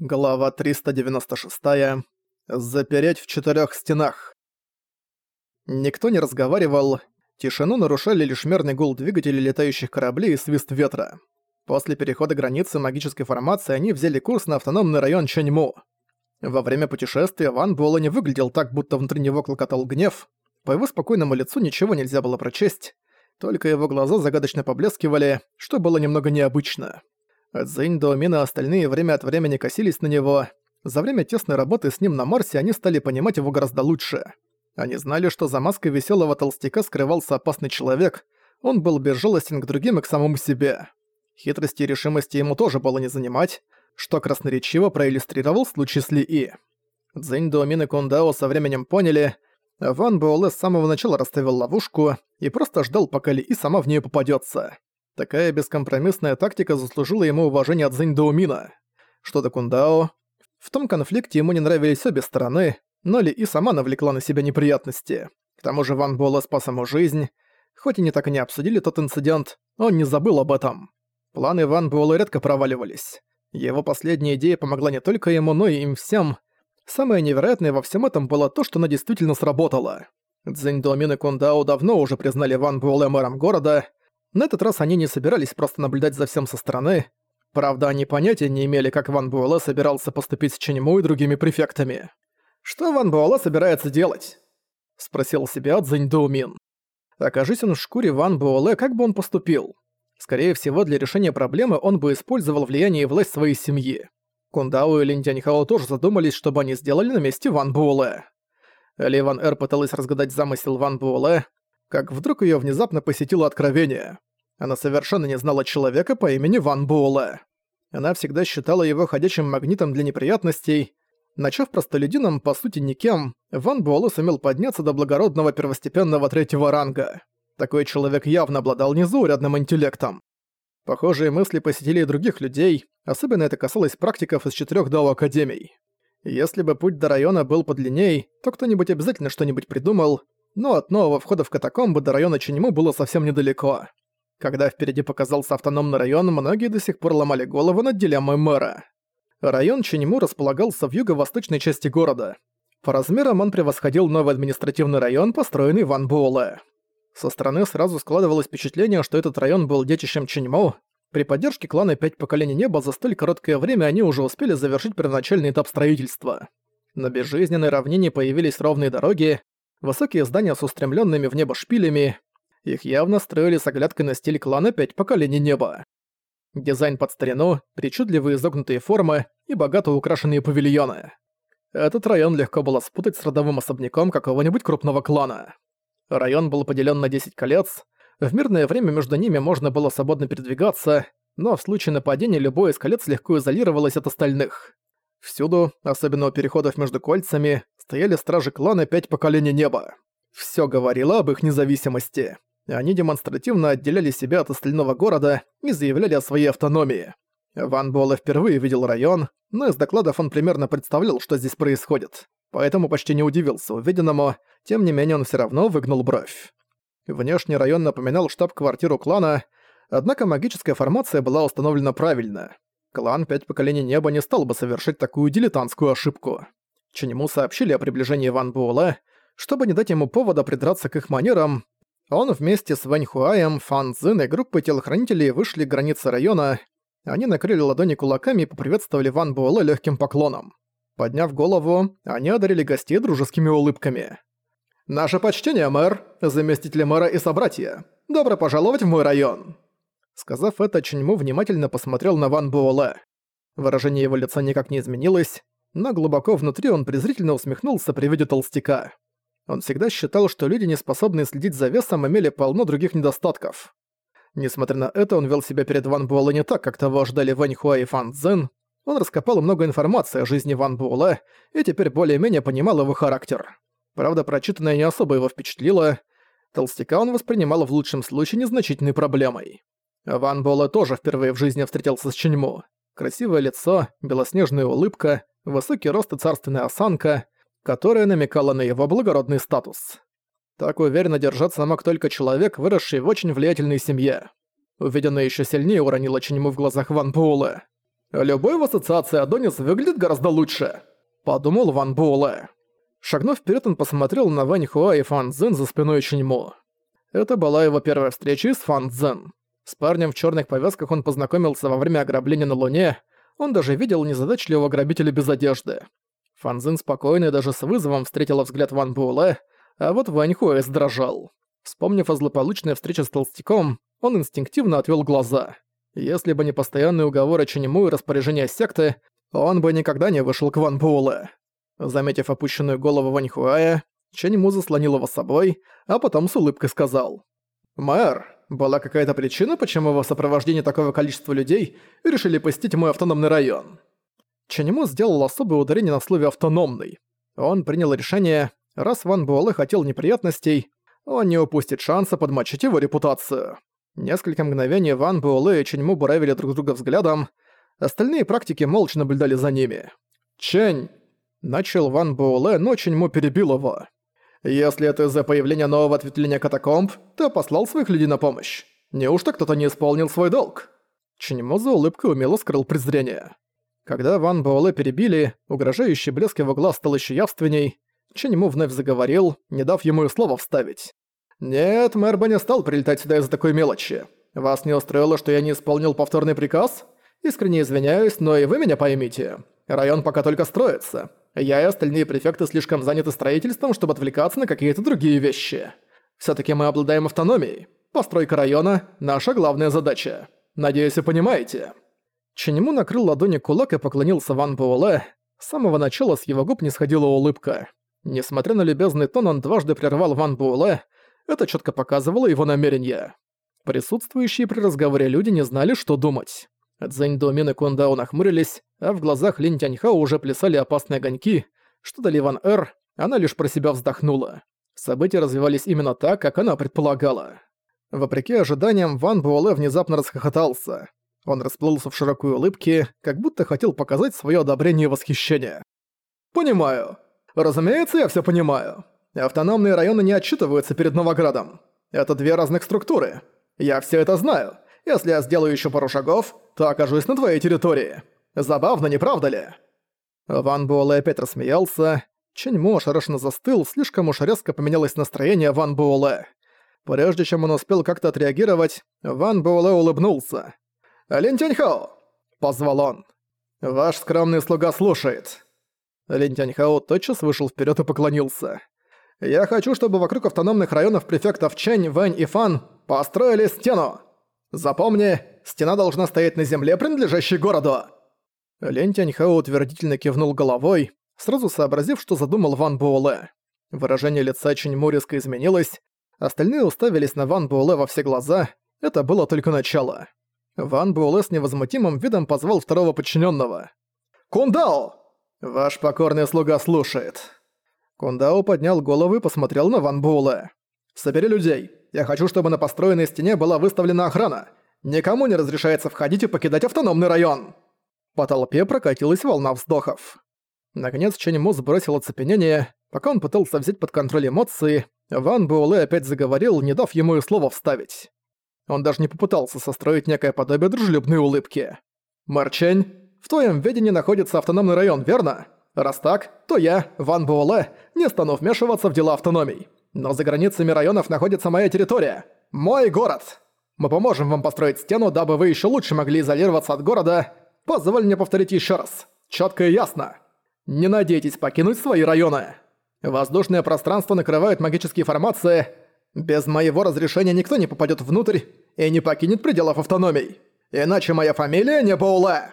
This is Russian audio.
Глава 396. Запереть в четырех стенах. Никто не разговаривал. Тишину нарушали лишь мерный гул двигателей летающих кораблей и свист ветра. После перехода границы магической формации они взяли курс на автономный район Чаньму. Во время путешествия Ван Буэлэ не выглядел так, будто внутри него клокотал гнев. По его спокойному лицу ничего нельзя было прочесть. Только его глаза загадочно поблескивали, что было немного необычно. Цзинь, Доумин и остальные время от времени косились на него. За время тесной работы с ним на Марсе они стали понимать его гораздо лучше. Они знали, что за маской веселого толстяка скрывался опасный человек, он был безжалостен к другим и к самому себе. Хитрости и решимости ему тоже было не занимать, что красноречиво проиллюстрировал случай с Ли И. Цзинь, Доумин и Кундао со временем поняли, Ван Буэлэ с самого начала расставил ловушку и просто ждал, пока Ли И сама в нее попадется. Такая бескомпромиссная тактика заслужила ему уважение от Зинь Доумина. Что до Кундао, в том конфликте ему не нравились обе стороны, но Ли и сама навлекла на себя неприятности. К тому же Ван Буэлэ спас ему жизнь. Хоть и не так и не обсудили тот инцидент, он не забыл об этом. Планы Ван Буэлэ редко проваливались. Его последняя идея помогла не только ему, но и им всем. Самое невероятное во всем этом было то, что она действительно сработала. Цзинь Домин и Кундао давно уже признали Ван Буэлэ мэром города, на этот раз они не собирались просто наблюдать за всем со стороны. Правда, они понятия не имели, как Ван Буэлэ собирался поступить с Ченему и другими префектами. «Что Ван Буэлэ собирается делать?» — спросил себя Цзинь Доумин. Окажись он в шкуре Ван Буэлэ, как бы он поступил? Скорее всего, для решения проблемы он бы использовал влияние и власть своей семьи. Кундао и Тяньхао тоже задумались, чтобы они сделали на месте Ван Буэлэ. Ли Ван Эр пыталась разгадать замысел Ван Буэлэ, как вдруг её внезапно посетило откровение. Она совершенно не знала человека по имени Ван Буэлэ. Она всегда считала его ходячим магнитом для неприятностей. Начав простолюдином, по сути никем, Ван Буэлэ сумел подняться до благородного первостепенного третьего ранга. Такой человек явно обладал незаурядным интеллектом. Похожие мысли посетили и других людей, особенно это касалось практиков из четырёх дао академий. Если бы путь до района был подлинней, то кто-нибудь обязательно что-нибудь придумал, но от нового входа в катакомбы до района Ченему было совсем недалеко. Когда впереди показался автономный район, многие до сих пор ломали голову над дилеммой мэра. Район Ченему располагался в юго-восточной части города. По размерам он превосходил новый административный район, построенный Ван Буэлэ. Со стороны сразу складывалось впечатление, что этот район был детищем Ченьмо. При поддержке клана «Пять поколений неба» за столь короткое время они уже успели завершить первоначальный этап строительства. На безжизненной равнине появились ровные дороги, Высокие здания с устремленными в небо шпилями. Их явно строили с оглядкой на стиль клана «Пять поколений неба». Дизайн под старину, причудливые изогнутые формы и богато украшенные павильоны. Этот район легко было спутать с родовым особняком какого-нибудь крупного клана. Район был поделен на 10 колец. В мирное время между ними можно было свободно передвигаться, но в случае нападения любой из колец легко изолировалось от остальных. Всюду, особенно у переходов между кольцами, стояли стражи клана Пять Поколений Неба. Всё говорило об их независимости. Они демонстративно отделяли себя от остального города и заявляли о своей автономии. Ван Буэлэ впервые видел район, но из докладов он примерно представлял, что здесь происходит. Поэтому почти не удивился увиденному, тем не менее он всё равно выгнул бровь. Внешний район напоминал штаб-квартиру клана, однако магическая формация была установлена правильно. Клан Пять Поколений Неба не стал бы совершить такую дилетантскую ошибку. Ченему сообщили о приближении Ван Буэлэ, чтобы не дать ему повода придраться к их манерам. Он вместе с Вэнь Хуаем, Фан Цзин и группой телохранителей вышли к границе района. Они накрыли ладони кулаками и поприветствовали Ван Буэлэ легким поклоном. Подняв голову, они одарили гостей дружескими улыбками. «Наше почтение, мэр, заместители мэра и собратья. Добро пожаловать в мой район!» Сказав это, Ченьму внимательно посмотрел на Ван Буэлэ. Выражение его лица никак не изменилось, но глубоко внутри он презрительно усмехнулся при виде толстяка. Он всегда считал, что люди, не способные следить за весом, имели полно других недостатков. Несмотря на это, он вел себя перед Ван Буэлэ не так, как того ожидали Вэнь Хуа и Фан Цзэн. Он раскопал много информации о жизни Ван Буэлэ и теперь более-менее понимал его характер. Правда, прочитанное не особо его впечатлило. Толстяка он воспринимал в лучшем случае незначительной проблемой. Ван Буэлэ тоже впервые в жизни встретился с Ченьму. Красивое лицо, белоснежная улыбка, высокий рост и царственная осанка, которая намекала на его благородный статус. Так уверенно держаться мог только человек, выросший в очень влиятельной семье. Увиденное еще сильнее уронило Ченьму в глазах Ван Буэлэ. Любой в ассоциации Адонис выглядит гораздо лучше», — подумал Ван Буэлэ. Шагнув вперед, он посмотрел на Вань Хуа и Фан Цзэн за спиной Чиньмо. Это была его первая встреча с Фан Цзэн. С парнем в черных повязках он познакомился во время ограбления на Луне. Он даже видел незадачливого грабителя без одежды. Фан Цзэн спокойно и даже с вызовом встретила взгляд Ван Буэлэ, а вот Вань Хуэ сдрожал. Вспомнив о злополучной встрече с толстяком, он инстинктивно отвел глаза. Если бы не постоянные уговоры Ченему и распоряжения секты, он бы никогда не вышел к Ван Буэлэ. Заметив опущенную голову Вань Хуая, заслонил его собой, а потом с улыбкой сказал. «Мэр, была какая-то причина, почему во сопровождении такого количества людей решили посетить мой автономный район?» Ченему сделал особое ударение на слове «автономный». Он принял решение, раз Ван Буэлэ хотел неприятностей, он не упустит шанса подмочить его репутацию. Несколько мгновений Ван Буэлэ и Ченьму буравили друг друга взглядом, остальные практики молча наблюдали за ними. «Чень!» — начал Ван Буэлэ, но Ченьму перебил его. «Если это из-за появления нового ответвления катакомб, то послал своих людей на помощь. Неужто кто-то не исполнил свой долг?» Ченьму за улыбкой умело скрыл презрение. Когда Ван Буэлэ перебили, угрожающий блеск его глаз стал еще явственней, Ченьму вновь заговорил, не дав ему и слова вставить. «Нет, мэр бы не стал прилетать сюда из-за такой мелочи. Вас не устроило, что я не исполнил повторный приказ? Искренне извиняюсь, но и вы меня поймите. Район пока только строится. Я и остальные префекты слишком заняты строительством, чтобы отвлекаться на какие-то другие вещи. все таки мы обладаем автономией. Постройка района – наша главная задача. Надеюсь, вы понимаете». Ченему накрыл ладони кулак и поклонился Ван Буэлэ. С самого начала с его губ не сходила улыбка. Несмотря на любезный тон, он дважды прервал Ван Буэлэ, это четко показывало его намерения. Присутствующие при разговоре люди не знали, что думать. Цзэнь Домен и Кундао нахмурились, а в глазах Линь Тяньхао уже плясали опасные огоньки. Что до Ливан Эр, она лишь про себя вздохнула. События развивались именно так, как она предполагала. Вопреки ожиданиям, Ван Буэлэ внезапно расхохотался. Он расплылся в широкой улыбке, как будто хотел показать свое одобрение и восхищение. «Понимаю. Разумеется, я все понимаю. Автономные районы не отчитываются перед Новоградом. Это две разных структуры. Я все это знаю. Если я сделаю еще пару шагов, то окажусь на твоей территории. Забавно, не правда ли?» Ван Буэлэ опять рассмеялся. Ченьмо ошарашенно застыл, слишком уж резко поменялось настроение Ван Буэлэ. Прежде чем он успел как-то отреагировать, Ван Буэлэ улыбнулся. «Лин Тяньхао!» – позвал он. «Ваш скромный слуга слушает». Лин Тяньхао тотчас вышел вперед и поклонился. Я хочу, чтобы вокруг автономных районов префектов Чэнь, Вэнь и Фан построили стену. Запомни, стена должна стоять на земле, принадлежащей городу». Лень Тяньхао утвердительно кивнул головой, сразу сообразив, что задумал Ван Буэлэ. Выражение лица Чэньму резко изменилось, остальные уставились на Ван Буэлэ во все глаза, это было только начало. Ван Буэлэ с невозмутимым видом позвал второго подчиненного. «Кундао! Ваш покорный слуга слушает». Кундао поднял голову и посмотрел на Ван Буэлэ. «Собери людей. Я хочу, чтобы на построенной стене была выставлена охрана. Никому не разрешается входить и покидать автономный район». По толпе прокатилась волна вздохов. Наконец Ченему сбросил оцепенение. Пока он пытался взять под контроль эмоции, Ван Буэлэ опять заговорил, не дав ему и слова вставить. Он даже не попытался состроить некое подобие дружелюбной улыбки. «Марчень, в твоем ведении находится автономный район, верно?» Раз так, то я, Ван Буэлэ, не стану вмешиваться в дела автономий. Но за границами районов находится моя территория. Мой город. Мы поможем вам построить стену, дабы вы еще лучше могли изолироваться от города. Позволь мне повторить еще раз. Четко и ясно. Не надейтесь покинуть свои районы. Воздушное пространство накрывает магические формации. Без моего разрешения никто не попадет внутрь и не покинет пределов автономий. Иначе моя фамилия не Боулэ.